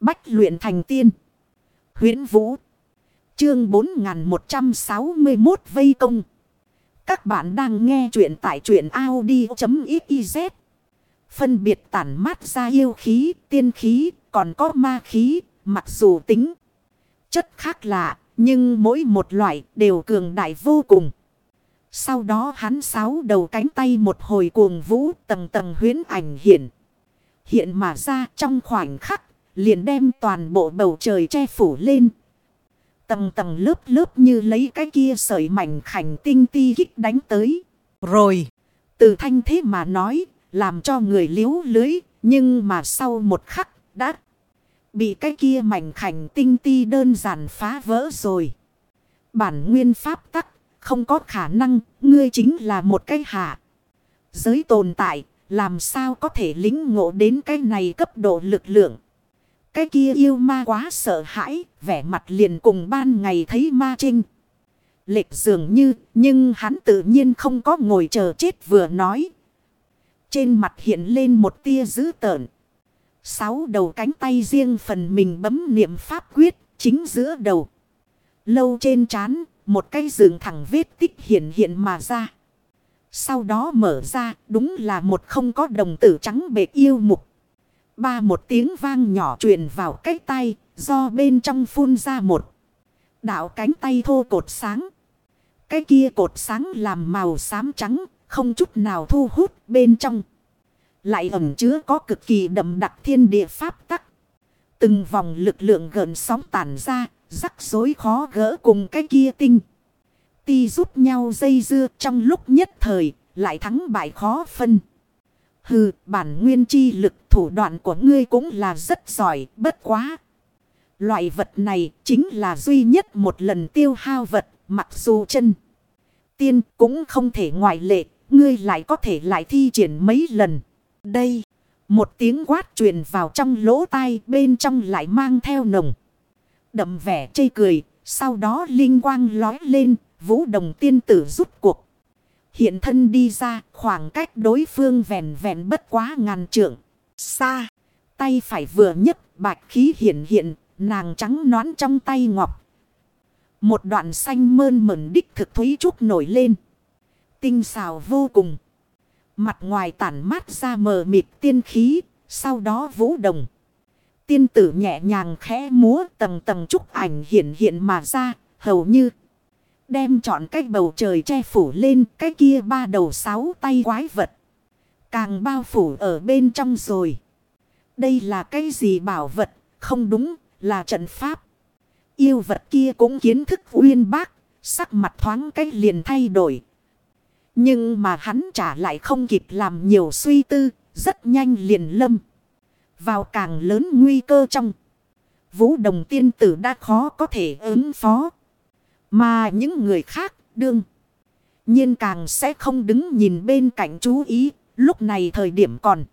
Bách luyện thành tiên. huyễn Vũ. Chương 4161 Vây Công. Các bạn đang nghe truyện tại truyện Audi.xyz. Phân biệt tản mát ra yêu khí, tiên khí, còn có ma khí, mặc dù tính. Chất khác lạ, nhưng mỗi một loại đều cường đại vô cùng. Sau đó hắn sáu đầu cánh tay một hồi cuồng vũ tầng tầng huyến ảnh hiện. Hiện mà ra trong khoảnh khắc, liền đem toàn bộ bầu trời che phủ lên. Tầng tầng lớp lớp như lấy cái kia sợi mảnh khảnh tinh ti kích đánh tới. Rồi, từ thanh thế mà nói, làm cho người liếu lưới, nhưng mà sau một khắc, đã bị cái kia mảnh khảnh tinh ti đơn giản phá vỡ rồi. Bản nguyên pháp tắc, không có khả năng, ngươi chính là một cái hạ. Giới tồn tại, làm sao có thể lính ngộ đến cái này cấp độ lực lượng. Cái kia yêu ma quá sợ hãi, vẻ mặt liền cùng ban ngày thấy ma trinh. Lệch dường như, nhưng hắn tự nhiên không có ngồi chờ chết vừa nói. Trên mặt hiện lên một tia dữ tợn. Sáu đầu cánh tay riêng phần mình bấm niệm pháp quyết, chính giữa đầu. Lâu trên trán một cây giường thẳng vết tích hiện hiện mà ra. Sau đó mở ra, đúng là một không có đồng tử trắng bệ yêu mục. Ba một tiếng vang nhỏ truyền vào cái tay, do bên trong phun ra một. Đạo cánh tay thô cột sáng. Cái kia cột sáng làm màu xám trắng, không chút nào thu hút bên trong. Lại ẩm chứa có cực kỳ đậm đặc thiên địa pháp tắc. Từng vòng lực lượng gần sóng tản ra, rắc rối khó gỡ cùng cái kia tinh. Ti giúp nhau dây dưa trong lúc nhất thời, lại thắng bại khó phân. Hừ, bản nguyên chi lực thủ đoạn của ngươi cũng là rất giỏi, bất quá. Loại vật này chính là duy nhất một lần tiêu hao vật, mặc dù chân. Tiên cũng không thể ngoại lệ, ngươi lại có thể lại thi triển mấy lần. Đây, một tiếng quát truyền vào trong lỗ tai bên trong lại mang theo nồng. Đậm vẻ chây cười, sau đó linh quang lói lên, vũ đồng tiên tử rút cuộc. Hiện thân đi ra, khoảng cách đối phương vẹn vẹn bất quá ngàn trượng. Xa, tay phải vừa nhất bạch khí hiện hiện, nàng trắng nón trong tay ngọc. Một đoạn xanh mơn mẩn đích thực thúy trúc nổi lên. Tinh xào vô cùng. Mặt ngoài tản mát ra mờ mịt tiên khí, sau đó vũ đồng. Tiên tử nhẹ nhàng khẽ múa tầng tầng trúc ảnh hiện hiện mà ra, hầu như đem chọn cái bầu trời che phủ lên cái kia ba đầu sáu tay quái vật. Càng bao phủ ở bên trong rồi. Đây là cái gì bảo vật, không đúng, là trận pháp. Yêu vật kia cũng kiến thức uyên bác, sắc mặt thoáng cái liền thay đổi. Nhưng mà hắn trả lại không kịp làm nhiều suy tư, rất nhanh liền lâm. Vào càng lớn nguy cơ trong. Vũ đồng tiên tử đã khó có thể ứng phó. Mà những người khác, đương. nhiên càng sẽ không đứng nhìn bên cạnh chú ý. Lúc này thời điểm còn.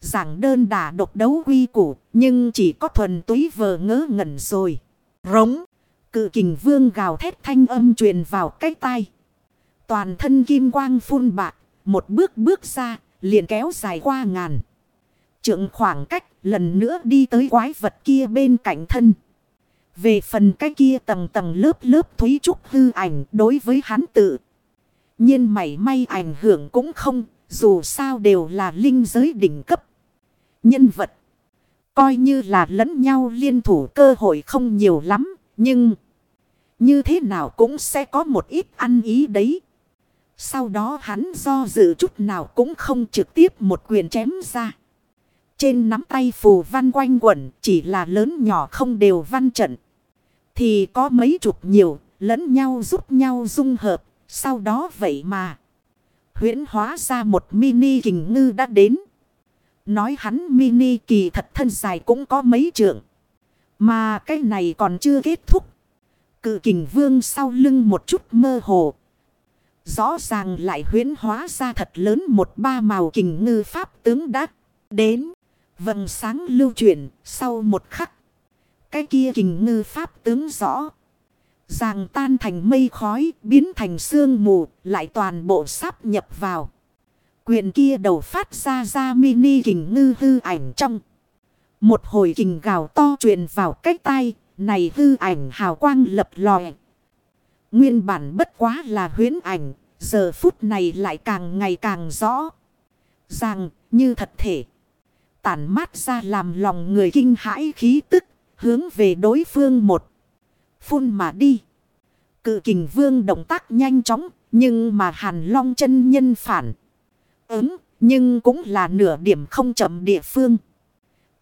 Giảng đơn đà độc đấu quy củ. Nhưng chỉ có thuần túy vờ ngớ ngẩn rồi. Rống. Cự kình vương gào thét thanh âm truyền vào cái tai. Toàn thân kim quang phun bạc. Một bước bước ra. Liền kéo dài qua ngàn. Trượng khoảng cách, lần nữa đi tới quái vật kia bên cạnh thân. Về phần cái kia tầng tầng lớp lớp thúy trúc hư ảnh đối với hắn tự. nhiên mảy may ảnh hưởng cũng không, dù sao đều là linh giới đỉnh cấp. Nhân vật, coi như là lẫn nhau liên thủ cơ hội không nhiều lắm, nhưng như thế nào cũng sẽ có một ít ăn ý đấy. Sau đó hắn do dự chút nào cũng không trực tiếp một quyền chém ra. Trên nắm tay phù văn quanh quẩn chỉ là lớn nhỏ không đều văn trận. Thì có mấy chục nhiều, lẫn nhau giúp nhau dung hợp. Sau đó vậy mà. huyễn hóa ra một mini kình ngư đã đến. Nói hắn mini kỳ thật thân dài cũng có mấy trượng. Mà cái này còn chưa kết thúc. Cự kình vương sau lưng một chút mơ hồ. Rõ ràng lại huyễn hóa ra thật lớn một ba màu kình ngư pháp tướng đắc. Đến. Vầng sáng lưu chuyển sau một khắc cái kia kình ngư pháp tướng rõ. Ràng tan thành mây khói, biến thành sương mù, lại toàn bộ sáp nhập vào. Quyền kia đầu phát ra ra mini kình ngư hư ảnh trong. Một hồi kình gào to truyền vào cách tay, này hư ảnh hào quang lập lòe. Nguyên bản bất quá là huyến ảnh, giờ phút này lại càng ngày càng rõ. Ràng như thật thể. Tản mát ra làm lòng người kinh hãi khí tức, hướng về đối phương một. Phun mà đi. Cự kình vương động tác nhanh chóng, nhưng mà hàn long chân nhân phản. Ứng, nhưng cũng là nửa điểm không chậm địa phương.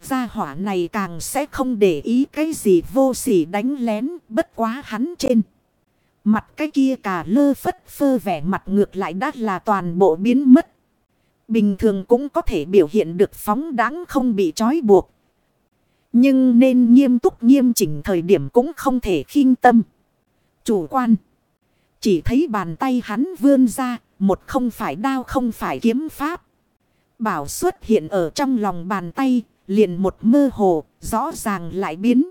Gia hỏa này càng sẽ không để ý cái gì vô sỉ đánh lén bất quá hắn trên. Mặt cái kia cả lơ phất phơ vẻ mặt ngược lại đã là toàn bộ biến mất. Bình thường cũng có thể biểu hiện được phóng đáng không bị trói buộc. Nhưng nên nghiêm túc nghiêm chỉnh thời điểm cũng không thể khinh tâm. Chủ quan. Chỉ thấy bàn tay hắn vươn ra, một không phải đao không phải kiếm pháp. Bảo xuất hiện ở trong lòng bàn tay, liền một mơ hồ, rõ ràng lại biến.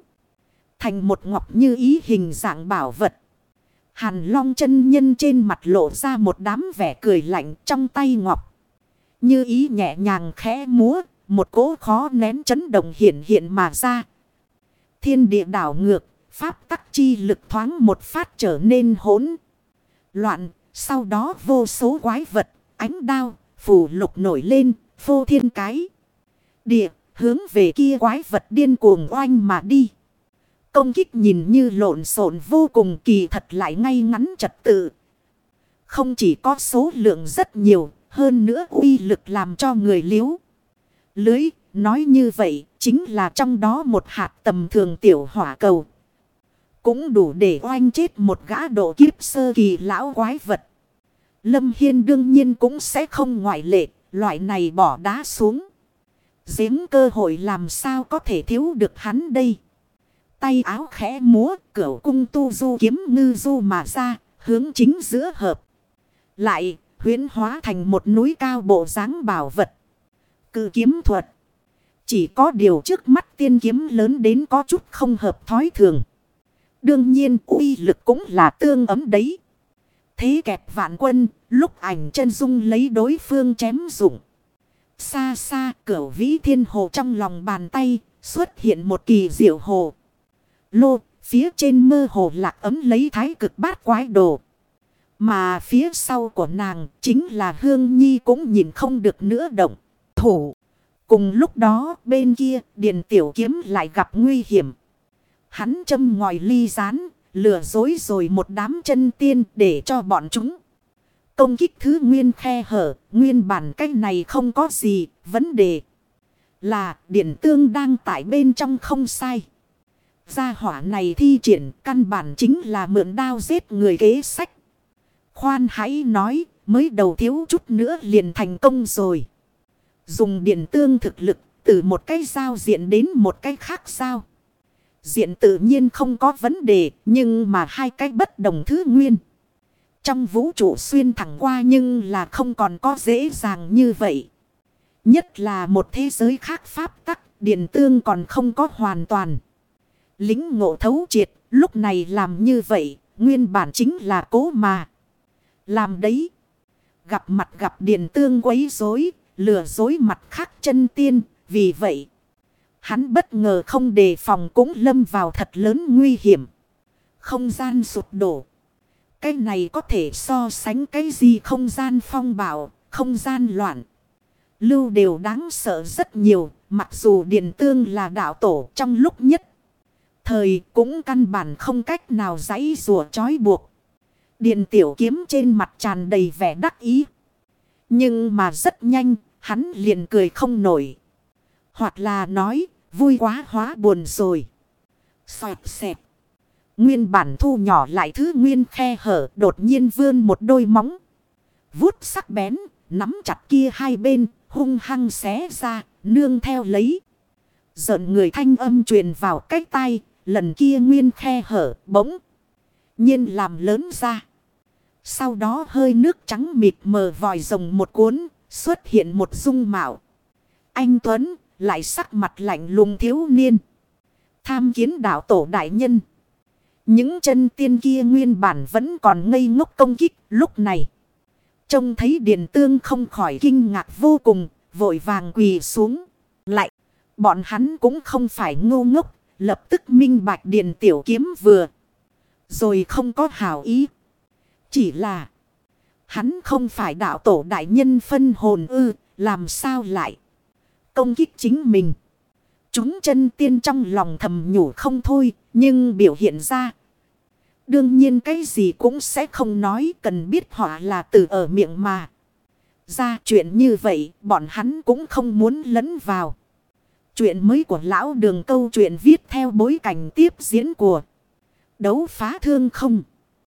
Thành một ngọc như ý hình dạng bảo vật. Hàn long chân nhân trên mặt lộ ra một đám vẻ cười lạnh trong tay ngọc. Như ý nhẹ nhàng khẽ múa, một cỗ khó nén chấn động hiện hiện mà ra. Thiên địa đảo ngược, pháp tắc chi lực thoáng một phát trở nên hỗn. Loạn, sau đó vô số quái vật, ánh đao, phù lục nổi lên, phô thiên cái. Địa, hướng về kia quái vật điên cuồng oanh mà đi. Công kích nhìn như lộn xộn vô cùng kỳ thật lại ngay ngắn trật tự. Không chỉ có số lượng rất nhiều, hơn nữa uy lực làm cho người liếu. Lưới, nói như vậy, chính là trong đó một hạt tầm thường tiểu hỏa cầu. Cũng đủ để oanh chết một gã độ kiếp sơ kỳ lão quái vật. Lâm Hiên đương nhiên cũng sẽ không ngoại lệ, loại này bỏ đá xuống. Giếng cơ hội làm sao có thể thiếu được hắn đây. Tay áo khẽ múa, cửu cung tu du kiếm ngư du mà ra, hướng chính giữa hợp. Lại, huyến hóa thành một núi cao bộ dáng bảo vật cử kiếm thuật. Chỉ có điều trước mắt tiên kiếm lớn đến có chút không hợp thói thường. Đương nhiên uy lực cũng là tương ấm đấy. Thế kẹp vạn quân, lúc ảnh chân dung lấy đối phương chém dụng. Xa xa cửa vĩ thiên hồ trong lòng bàn tay xuất hiện một kỳ diệu hồ. Lô, phía trên mơ hồ lạc ấm lấy thái cực bát quái đồ. Mà phía sau của nàng chính là Hương Nhi cũng nhìn không được nữa động. Thủ. Cùng lúc đó bên kia Điền Tiểu Kiếm lại gặp nguy hiểm. Hắn châm ngòi ly rán, lừa dối rồi một đám chân tiên để cho bọn chúng. Công kích thứ nguyên khe hở, nguyên bản cách này không có gì, vấn đề là điện tương đang tại bên trong không sai. Gia hỏa này thi triển căn bản chính là mượn đao giết người kế sách. Khoan hãy nói, mới đầu thiếu chút nữa liền thành công rồi. Dùng điện tương thực lực, từ một cái giao diện đến một cái khác sao. Diện tự nhiên không có vấn đề, nhưng mà hai cái bất đồng thứ nguyên. Trong vũ trụ xuyên thẳng qua nhưng là không còn có dễ dàng như vậy. Nhất là một thế giới khác pháp tắc, điện tương còn không có hoàn toàn. Lính ngộ thấu triệt, lúc này làm như vậy, nguyên bản chính là cố mà. Làm đấy. Gặp mặt gặp điện tương quấy rối, lừa dối mặt khác chân tiên, vì vậy. Hắn bất ngờ không đề phòng cũng lâm vào thật lớn nguy hiểm. Không gian sụp đổ. Cái này có thể so sánh cái gì không gian phong bảo không gian loạn. Lưu đều đáng sợ rất nhiều, mặc dù Điền Tương là đạo tổ trong lúc nhất. Thời cũng căn bản không cách nào giấy rùa trói buộc. Điện tiểu kiếm trên mặt tràn đầy vẻ đắc ý. Nhưng mà rất nhanh, hắn liền cười không nổi. Hoặc là nói, vui quá hóa buồn rồi. Xoẹt xẹp. Nguyên bản thu nhỏ lại thứ nguyên khe hở đột nhiên vươn một đôi móng. Vút sắc bén, nắm chặt kia hai bên, hung hăng xé ra, nương theo lấy. Giận người thanh âm truyền vào cách tay, lần kia nguyên khe hở bỗng. nhiên làm lớn ra. Sau đó hơi nước trắng mịt mờ vòi rồng một cuốn, xuất hiện một dung mạo. Anh Tuấn, lại sắc mặt lạnh lùng thiếu niên. Tham kiến đạo tổ đại nhân. Những chân tiên kia nguyên bản vẫn còn ngây ngốc công kích lúc này. Trông thấy điện tương không khỏi kinh ngạc vô cùng, vội vàng quỳ xuống. Lại, Bọn hắn cũng không phải ngu ngốc, lập tức minh bạch điền tiểu kiếm vừa. Rồi không có hảo ý. Chỉ là hắn không phải đạo tổ đại nhân phân hồn ư, làm sao lại công kích chính mình. Chúng chân tiên trong lòng thầm nhủ không thôi, nhưng biểu hiện ra. Đương nhiên cái gì cũng sẽ không nói cần biết họ là từ ở miệng mà. Ra chuyện như vậy, bọn hắn cũng không muốn lấn vào. Chuyện mới của lão đường câu chuyện viết theo bối cảnh tiếp diễn của đấu phá thương không.